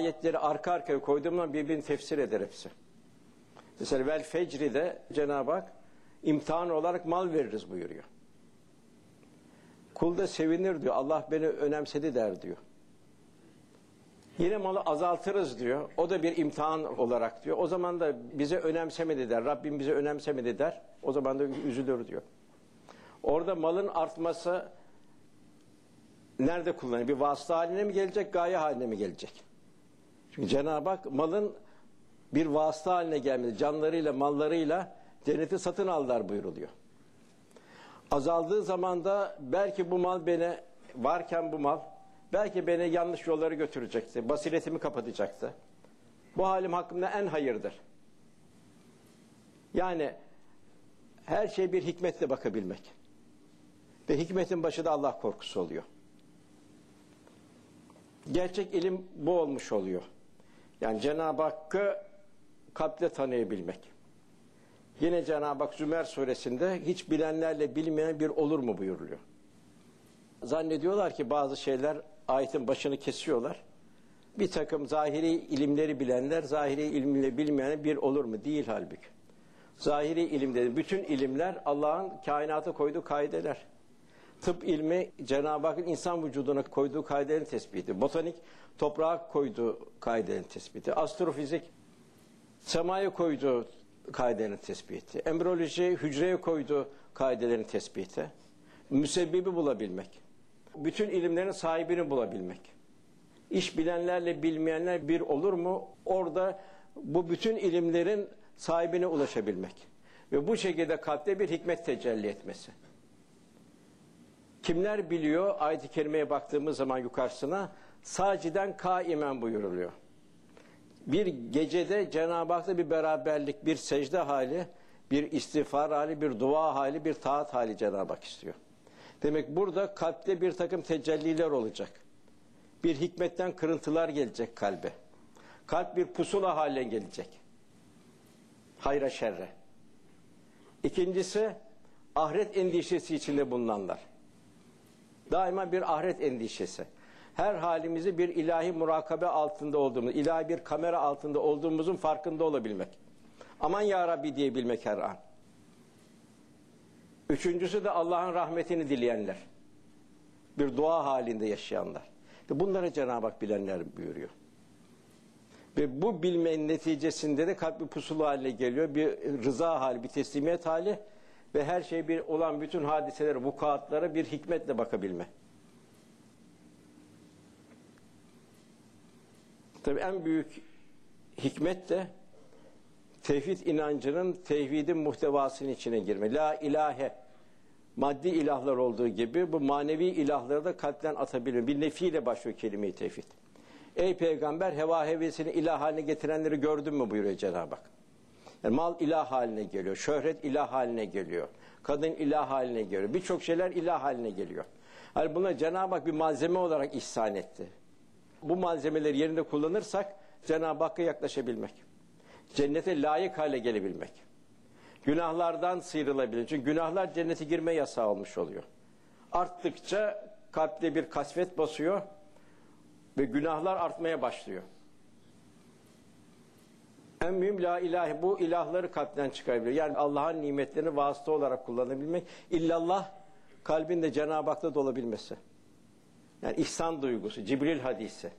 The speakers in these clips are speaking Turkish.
ayetleri arka arkaya koyduğumda birbirini tefsir eder hepsi. Mesela vel fecri'de Cenab-ı Hak imtihan olarak mal veririz buyuruyor. Kul da sevinir diyor. Allah beni önemsedi der diyor. Yine malı azaltırız diyor. O da bir imtihan olarak diyor. O zaman da bize önemsemedi der. Rabbim bize önemsemedi der. O zaman da üzülür diyor. Orada malın artması nerede kullanılıyor? Bir vasıta haline mi gelecek, gaye haline mi gelecek? Çünkü Cenab-ı Hak malın bir vasıta haline gelmedi. Canlarıyla, mallarıyla cenneti satın aldılar buyuruluyor. Azaldığı zaman da belki bu mal beni, varken bu mal, belki beni yanlış yollara götürecekti. Basiretimi kapatacaktı. Bu halim hakkında en hayırdır. Yani her şey bir hikmetle bakabilmek. Ve hikmetin başı da Allah korkusu oluyor. Gerçek ilim bu olmuş oluyor. Yani Cenab-ı Hakk'ı kalple tanıyabilmek. Yine Cenab-ı Hak Zümer suresinde hiç bilenlerle bilmeyen bir olur mu buyuruluyor. Zannediyorlar ki bazı şeyler ayetin başını kesiyorlar. Bir takım zahiri ilimleri bilenler zahiri ilimle bilmeyen bir olur mu? Değil halbuki. Zahiri ilim dedi. Bütün ilimler Allah'ın kainata koyduğu kaideler. Tıp ilmi Cenab-ı Hakk'ın insan vücuduna koyduğu kaidelerin tespiti. Botanik toprağa koyduğu kaidelerin tespiti. Astrofizik semaya koyduğu kaidelerin tespiti. Embriyoloji hücreye koyduğu kaidelerin tespiti. Müsebbibi bulabilmek. Bütün ilimlerin sahibini bulabilmek. İş bilenlerle bilmeyenler bir olur mu? Orada bu bütün ilimlerin sahibine ulaşabilmek. Ve bu şekilde kalpte bir hikmet tecelli etmesi. Kimler biliyor? Ayet-i kerimeye baktığımız zaman yukarısına saciden kaimen buyuruluyor. Bir gecede Cenab-ı Hak'la bir beraberlik, bir secde hali, bir istiğfar hali, bir dua hali, bir taat hali Cenab-ı Hak istiyor. Demek burada kalpte bir takım tecelliler olacak. Bir hikmetten kırıntılar gelecek kalbe. Kalp bir pusula haline gelecek. Hayra şerre. İkincisi ahiret endişesi içinde bulunanlar. Daima bir ahiret endişesi. Her halimizi bir ilahi murakabe altında olduğumuz, ilahi bir kamera altında olduğumuzun farkında olabilmek. Aman ya Rabbi diyebilmek her an. Üçüncüsü de Allah'ın rahmetini dileyenler. Bir dua halinde yaşayanlar. Bunları Cenab-ı Hak bilenler buyuruyor. Ve bu bilmenin neticesinde de kalp bir pusulu haline geliyor. Bir rıza hali, bir teslimiyet hali ve her şey bir olan bütün hadiselere, vukuatlara bir hikmetle bakabilme. Tabii en büyük hikmet de tevhid inancının tevhidin muhtevasının içine girme. La ilahe maddi ilahlar olduğu gibi bu manevi ilahları da kalpten atabilme. Bir nefiyle başlıyor kelime-i tevhid. Ey peygamber heva hevesini ilah haline getirenleri gördün mü buyuruyor Cenab-ı Hak. Mal ilah haline geliyor, şöhret ilah haline geliyor, kadın ilah haline geliyor, birçok şeyler ilah haline geliyor. Yani buna Cenab-ı Hak bir malzeme olarak ihsan etti. Bu malzemeleri yerinde kullanırsak Cenab-ı Hakk'a yaklaşabilmek. Cennete layık hale gelebilmek. Günahlardan sıyrılabilmek. Çünkü günahlar cennete girme yasağı olmuş oluyor. Arttıkça kalpte bir kasvet basıyor ve günahlar artmaya başlıyor. En mühim la ilahe bu ilahları kalpten çıkarabilir. Yani Allah'ın nimetlerini vasıta olarak kullanabilmek. İllallah kalbinde Cenab-ı Hak'ta dolabilmesi. Yani ihsan duygusu, Cibril hadisi.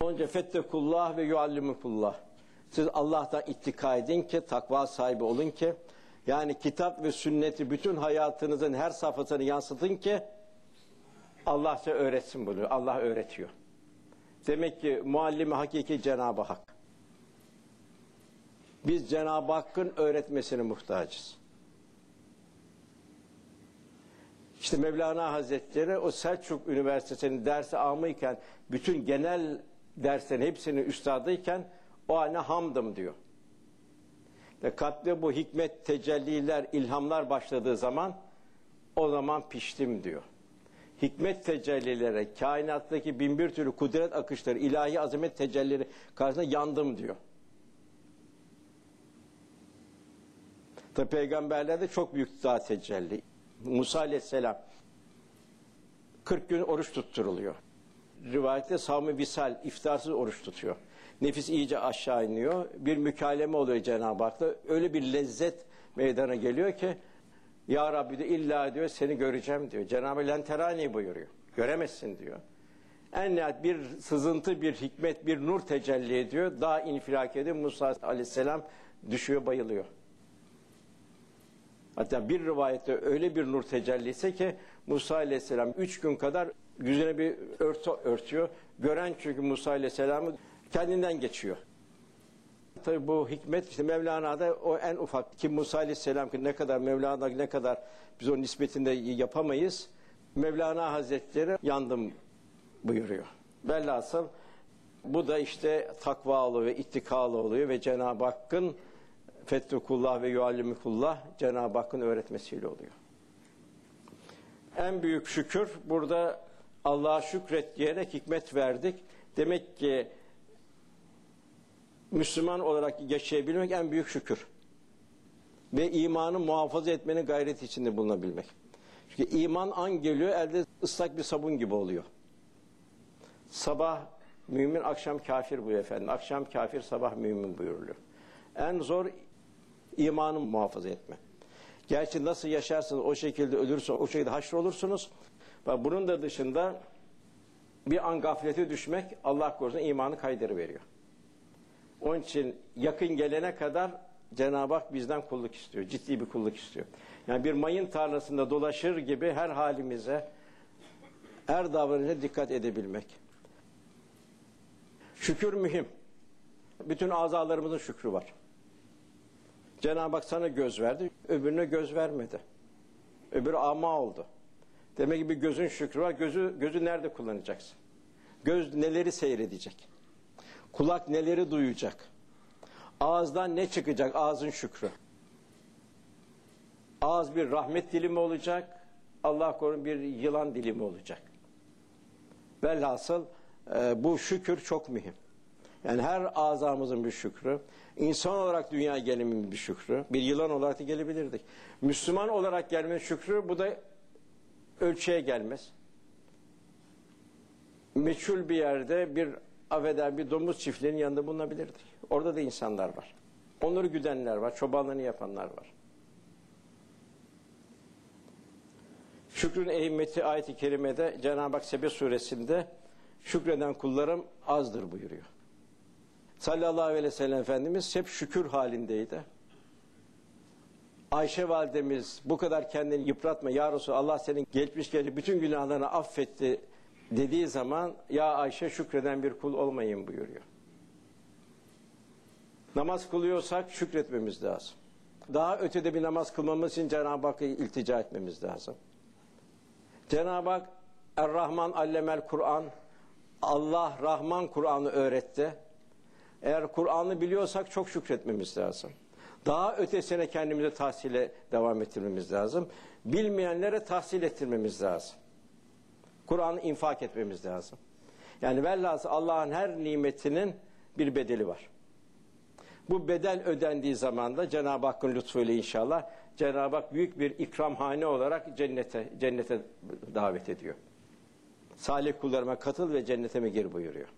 Onca fettekullah ve yuallimukullah. Siz Allah'tan ittika edin ki, takva sahibi olun ki, yani kitap ve sünneti bütün hayatınızın her safhasını yansıtın ki, Allah size öğretsin bunu. Allah öğretiyor. Demek ki muallimi hakiki Cenab-ı Hak. Biz Cenab-ı Hakk'ın öğretmesine muhtacız. İşte Mevlana Hazretleri o Selçuk Üniversitesi'nin dersi amıyken bütün genel derslerin hepsinin üstadıyken o haline hamdım diyor. Ve kalpte bu hikmet, tecelliler, ilhamlar başladığı zaman o zaman piştim diyor. Hikmet tecellilere, kainattaki binbir türlü kudret akışları, ilahi azamet tecellileri karşısında yandım diyor. Tabi peygamberlerde çok büyük daha tecelli. Musa aleyhisselam 40 gün oruç tutturuluyor. Rivayette savmi visal, iftarsız oruç tutuyor. Nefis iyice aşağı iniyor. Bir mükaleme oluyor Cenab-ı Hak'la. Öyle bir lezzet meydana geliyor ki Ya Rabbi de illa diyor seni göreceğim diyor. Cenab-ı lenterani buyuruyor. Göremezsin diyor. En nihayet bir sızıntı, bir hikmet, bir nur tecelli ediyor. Daha infilak ediyor. Musa aleyhisselam düşüyor, bayılıyor. Hatta bir rivayette öyle bir nur tecellisi ki Musa aleyhisselam üç gün kadar yüzüne bir örtü örtüyor. Gören çünkü Musa aleyhisselamı kendinden geçiyor. Tabi bu hikmet işte Mevlana'da o en ufak ki Musa aleyhisselam ki ne kadar Mevlana ne kadar biz o nispetinde yapamayız. Mevlana Hazretleri yandım buyuruyor. Velhasıl bu da işte takva oluyor, ittikalı oluyor ve Cenab-ı Hakk'ın fettukullah ve yuallimukullah Cenab-ı Hakk'ın öğretmesiyle oluyor. En büyük şükür burada Allah'a şükret diyerek hikmet verdik. Demek ki Müslüman olarak yaşayabilmek en büyük şükür. Ve imanı muhafaza etmenin gayreti içinde bulunabilmek. Çünkü iman an geliyor elde ıslak bir sabun gibi oluyor. Sabah mümin, akşam kafir bu efendim. Akşam kafir, sabah mümin buyuruluyor. En zor imanı muhafaza etme. Gerçi nasıl yaşarsınız o şekilde ölürsünüz, o şekilde haşr olursunuz. Bunun da dışında bir an gaflete düşmek Allah korusun imanı kaydırı veriyor. Onun için yakın gelene kadar Cenab-ı Hak bizden kulluk istiyor. Ciddi bir kulluk istiyor. Yani bir mayın tarlasında dolaşır gibi her halimize, her davranışa dikkat edebilmek. Şükür mühim. Bütün azalarımızın şükrü var. Cenab-ı Hak sana göz verdi, öbürüne göz vermedi. Öbürü ama oldu. Demek ki bir gözün şükrü var. Gözü, gözü nerede kullanacaksın? Göz neleri seyredecek? Kulak neleri duyacak? Ağızdan ne çıkacak? Ağzın şükrü. Ağız bir rahmet dilimi olacak. Allah korusun bir yılan dilimi olacak. Velhasıl e, bu şükür çok mühim. Yani her azamızın bir şükrü. İnsan olarak dünya gelimin bir şükrü. Bir yılan olarak da gelebilirdik. Müslüman olarak gelmenin şükrü bu da ölçüye gelmez. Meçhul bir yerde bir affeder bir domuz çiftliğinin yanında bulunabilirdik. Orada da insanlar var. Onları güdenler var, çobanlığını yapanlar var. Şükrün ehimmeti ayeti kerimede Cenab-ı Hak Sebe suresinde şükreden kullarım azdır buyuruyor. Sallallahu aleyhi ve sellem Efendimiz hep şükür halindeydi. Ayşe validemiz bu kadar kendini yıpratma ya Resulallah Allah senin geçmiş geçmiş bütün günahlarını affetti dediği zaman ya Ayşe şükreden bir kul olmayın buyuruyor. Namaz kılıyorsak şükretmemiz lazım. Daha ötede bir namaz kılmamız için Cenab-ı Hakk'a iltica etmemiz lazım. Cenab-ı Hak Er-Rahman allemel Kur'an Allah Rahman Kur'an'ı öğretti. Eğer Kur'an'ı biliyorsak çok şükretmemiz lazım. Daha ötesine kendimize tahsile devam ettirmemiz lazım. Bilmeyenlere tahsil ettirmemiz lazım. Kur'an'ı infak etmemiz lazım. Yani velhasıl Allah'ın her nimetinin bir bedeli var. Bu bedel ödendiği zaman da Cenab-ı Hakk'ın lütfuyla inşallah Cenab-ı Hak büyük bir ikramhane olarak cennete cennete davet ediyor. Salih kullarıma katıl ve cenneteme gir buyuruyor.